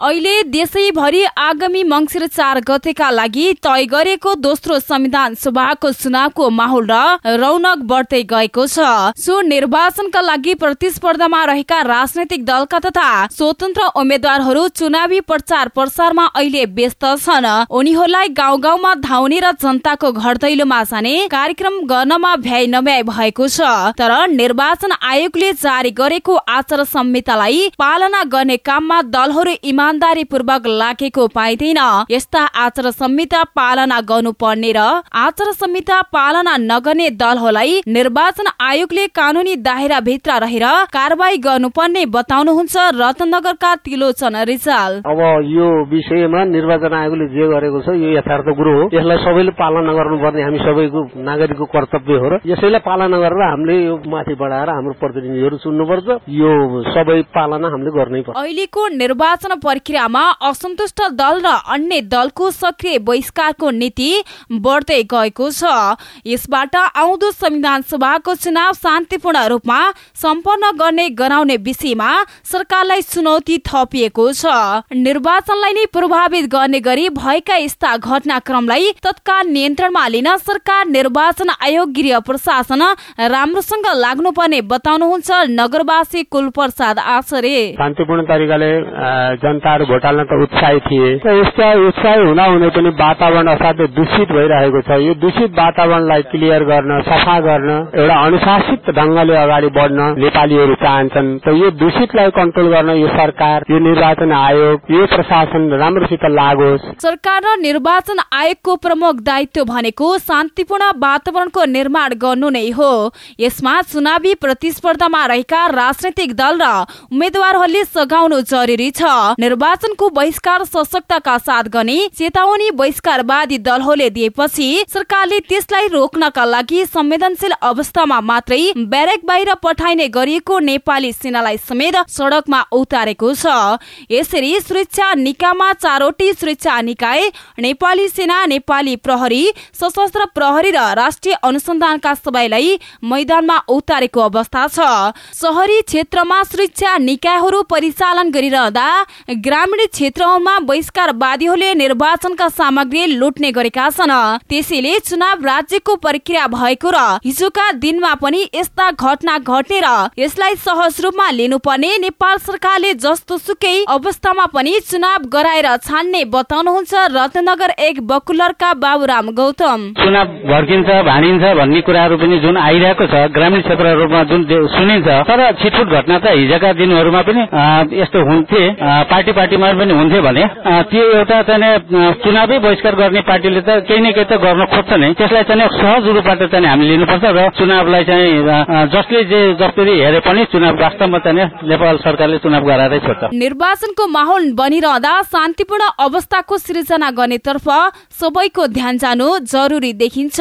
अहिले देशैभरि आगामी मङ्सिर चार गतेका लागि तय गरेको दोस्रो संविधान सभाको चुनावको माहौल र रौनक बढ्दै गएको छ। सो निर्वाचनका लागि प्रतिस्पर्धामा रहेका राजनैतिक दलका तथा स्वतन्त्र उम्मेद्वारहरू चुनावी प्रचार प्रसारमा अहिले व्यस्त छन्। उनीहरूलाई गाउँ गाउँमा धाउने र जनताको घर दैलोमा जाने कार्यक्रम गर्नमा भ्याइ नभ्याइ भएको छ। तर निर्वाचन आयोगले जारी गरेको आचार संहितालाई पालना गर्ने काममा दलहरू इमा इमान्दारी पूर्वक लागेको पाइँदैन। यस्ता आचार संहिता पालना गर्नुपर्ने र आचार संहिता पालना नगर्ने दलहरूलाई निर्वाचन आयोगले कानूनी दायरा भित्र रहेर कारवाही गर्नुपर्ने बताउनुहुन्छ रत्नगरका तिलोचन रिजाल। अब यो विषयमा निर्वाचन आयोगले जे गरेको छ यो यथार्थ कुरो हो। यसलाई सबैले पालना गर्नुपर्ने हामी सबैको नागरिकको कर्तव्य हो र यसैलाई पालना गरेर हामीले यो माथि बढाएर हाम्रो प्रतिनिधिहरू चुन्नुपर्छ यो सबै पालना हामीले गर्नै पर्छ। अहिलेको निर्वाचन प्रक्रियामा असन्तुष्ट दल र अन्य दलको सक्रिय बहिष्कारको नीति बढ्दै गएको छ। यसबाट आउँदो संविधान सभाको चुनाव शान्तिपूर्ण रूपमा सम्पन्न गर्ने गराउने विषयमा सरकारलाई चुनौती थपिएको छ। निर्वाचनलाई नै प्रभावित गर्ने गरी भएका यस्ता घटनाक्रमलाई तत्काल नियन्त्रणमा लिन सरकार निर्वाचन आयोग गृह प्रशासन राम्रोसँग लाग्नुपर्ने बताउनुहुन्छ नगरवासी कुलप्रसाद आचार्य। शान्तिपूर्ण तरिकाले जनता जनताहरू भोट हाल्न त उत्साही थिए। यस्ता उत्साही हुँदा हुँदै पनि वातावरण असाध्यै दूषित भइरहेको छ। यो दूषित वातावरणलाई क्लियर गर्न सफा गर्न एउटा अनुशासित ढंगले अगाडि बढ्न नेपालीहरू चाहन्छन्। त यो दूषितलाई कन्ट्रोल गर्न यो सरकार यो निर्वाचन आयोग यो प्रशासन राम्रोसित लागोस्। सरकार र निर्वाचन आयोगको प्रमुख दायित्व भनेको शान्तिपूर्ण वातावरणको निर्माण गर्नु नै हो। यसमा चुनावी प्रतिस्पर्धामा रहेका राजनैतिक दल र उम्मेद्वारहरूले सघाउनु जरुरी छ। निर्वाचनको बहिष्कार सशक्तका साथ गर्ने चेतावनी बहिष्कारवादी दलहरूले दिएपछि सरकारले त्यसलाई रोक्नका लागि संवेदनशील अवस्थामा मात्रै ब्यारेक बाहिर पठाइने गरिएको नेपाली सेनालाई समेत सड़कमा उतारेको छ। यसरी सुरक्षा निकायमा चारवटी सुरक्षा निकाय नेपाली सेना नेपाली प्रहरी सशस्त्र प्रहरी र राष्ट्रिय अनुसन्धानका सबैलाई मैदानमा उतारेको अवस्था छ। शहरी क्षेत्रमा सुरक्षा निकायहरू परिचालन गरिरहँदा ग्रामीण क्षेत्रमा बहिष्कारवादीहरूले निर्वाचनका सामग्री लुट्ने गरेका छन्। त्यसैले चुनाव राज्यको प्रक्रिया भएको र हिजोका दिनमा पनि यस्ता घटना घट्ने र यसलाई सहज रूपमा लिनुपर्ने नेपाल सरकारले जस्तो सुकै अवस्थामा पनि चुनाव गराएर छान्ने बताउनुहुन्छ रत्नगर एक बकुलरका बाबुराम गौतम। चुनाव भड्किन्छ भाँडिन्छ भन्ने कुराहरू पनि जुन आइरहेको छ ग्रामीण क्षेत्रहरूमा जुन सुनिन्छ तर छिटफुट घटना त हिजोका दिनहरूमा पनि यस्तो हुन्थे। पार्टीमा पनि हुन्थ्यो भने त्यो एउटा चाहिँ चुनावै बहिष्कार गर्ने पार्टीले त केही न केही त गर्न खोज्छ नै। त्यसलाई चाहिँ सहज रूपबाट चाहिँ हामीले लिनुपर्छ र चुनावलाई चाहिँ जसले जे जसरी हेरे पनि चुनाव वास्तवमा चाहिँ नेपाल सरकारले चुनाव गराएरै छोड्छ। निर्वाचनको माहौल बनिरहँदा शान्तिपूर्ण अवस्थाको सृजना गर्नेतर्फ सबैको ध्यान जानु जरुरी देखिन्छ।